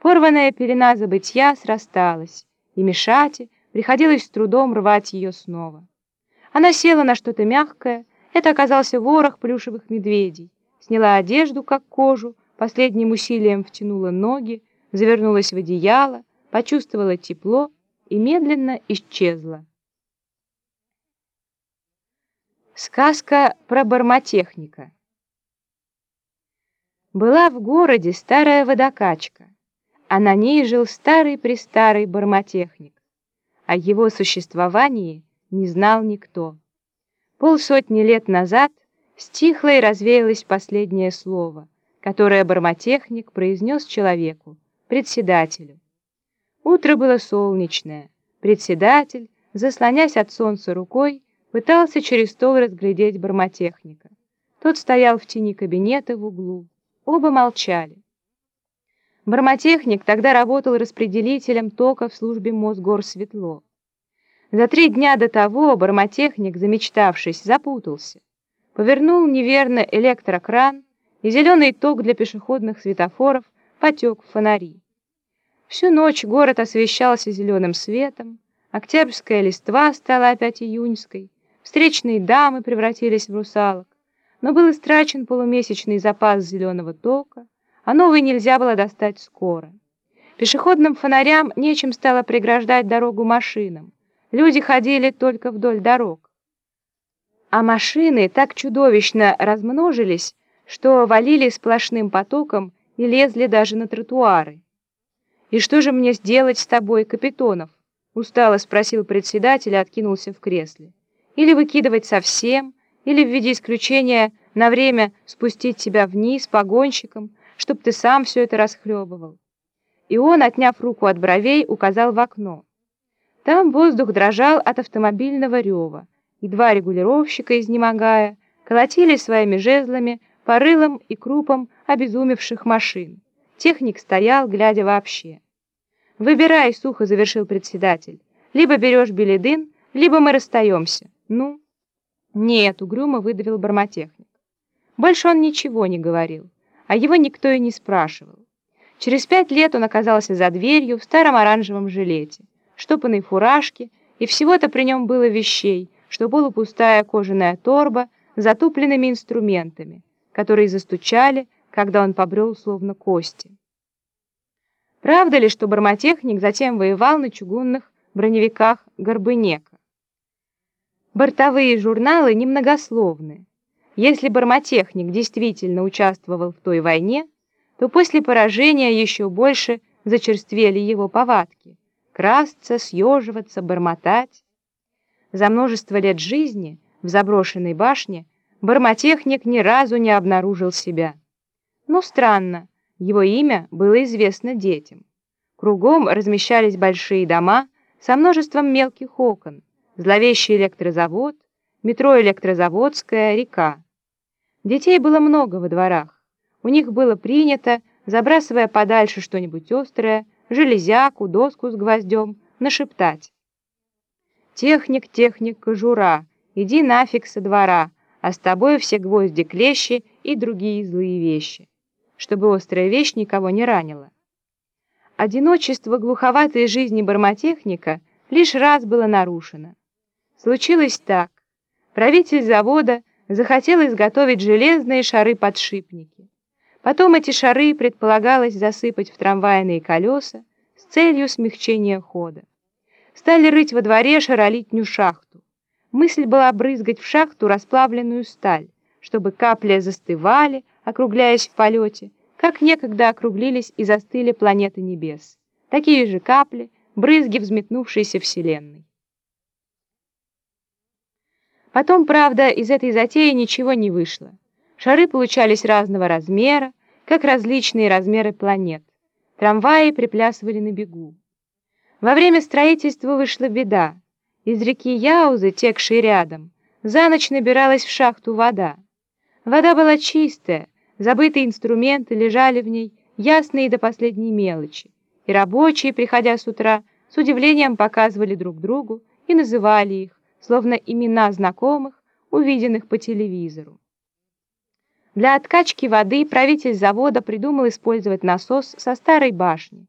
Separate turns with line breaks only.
Порванная пелена забытья срасталась, и Мишате приходилось с трудом рвать ее снова. Она села на что-то мягкое, это оказался ворох плюшевых медведей, сняла одежду, как кожу, последним усилием втянула ноги, завернулась в одеяло, почувствовала тепло и медленно исчезла. Сказка про бармотехника Была в городе старая водокачка, а на ней жил старый-престарый бармотехник. О его существовании не знал никто. Полсотни лет назад стихло и развеялось последнее слово, которое бармотехник произнес человеку, председателю. Утро было солнечное. Председатель, заслонясь от солнца рукой, пытался через стол разглядеть бармотехника. Тот стоял в тени кабинета в углу. Оба молчали. Бармотехник тогда работал распределителем тока в службе Мосгорсветло. За три дня до того бармотехник, замечтавшись, запутался. Повернул неверно электрокран, и зеленый ток для пешеходных светофоров потек в фонари. Всю ночь город освещался зеленым светом, октябрьская листва стала опять июньской, встречные дамы превратились в русалок, но был истрачен полумесячный запас зеленого тока, а новый нельзя было достать скоро. Пешеходным фонарям нечем стало преграждать дорогу машинам. Люди ходили только вдоль дорог. А машины так чудовищно размножились, что валили сплошным потоком и лезли даже на тротуары. «И что же мне сделать с тобой, Капитонов?» устало спросил председатель и откинулся в кресле. «Или выкидывать совсем, или в виде исключения на время спустить тебя вниз погонщиком, чтоб ты сам все это расхлебывал. И он, отняв руку от бровей, указал в окно. Там воздух дрожал от автомобильного рева, и два регулировщика, изнемогая, колотили своими жезлами по рылам и крупам обезумевших машин. Техник стоял, глядя вообще. «Выбирай», — сухо завершил председатель. «Либо берешь биледын, либо мы расстаемся. Ну?» «Нет», — угрюмо выдавил бармотехник. Больше он ничего не говорил а его никто и не спрашивал. Через пять лет он оказался за дверью в старом оранжевом жилете, штопанной фуражке, и всего-то при нем было вещей, что полупустая кожаная торба с затупленными инструментами, которые застучали, когда он побрел словно кости. Правда ли, что бармотехник затем воевал на чугунных броневиках Горбынека? Бортовые журналы немногословны. Если бармотехник действительно участвовал в той войне, то после поражения еще больше зачерствели его повадки — красться, съеживаться, бормотать. За множество лет жизни в заброшенной башне бармотехник ни разу не обнаружил себя. Но странно, его имя было известно детям. Кругом размещались большие дома со множеством мелких окон, зловещий электрозавод, метро Электрозаводская, река. Детей было много во дворах. У них было принято, забрасывая подальше что-нибудь острое, железяку, доску с гвоздем, нашептать. «Техник, техник, кожура, иди нафиг со двора, а с тобой все гвозди, клещи и другие злые вещи», чтобы острая вещь никого не ранила. Одиночество глуховатой жизни бармотехника лишь раз было нарушено. Случилось так. Правитель завода захотел изготовить железные шары-подшипники. Потом эти шары предполагалось засыпать в трамвайные колеса с целью смягчения хода. Стали рыть во дворе шаролитню шахту. Мысль была брызгать в шахту расплавленную сталь, чтобы капли застывали, округляясь в полете, как некогда округлились и застыли планеты небес. Такие же капли, брызги взметнувшейся Вселенной. Потом, правда, из этой затеи ничего не вышло. Шары получались разного размера, как различные размеры планет. Трамваи приплясывали на бегу. Во время строительства вышла беда. Из реки Яузы, текшей рядом, за ночь набиралась в шахту вода. Вода была чистая, забытые инструменты лежали в ней, ясные до последней мелочи, и рабочие, приходя с утра, с удивлением показывали друг другу и называли их, словно имена знакомых, увиденных по телевизору. Для откачки воды правитель завода придумал использовать насос со старой башни.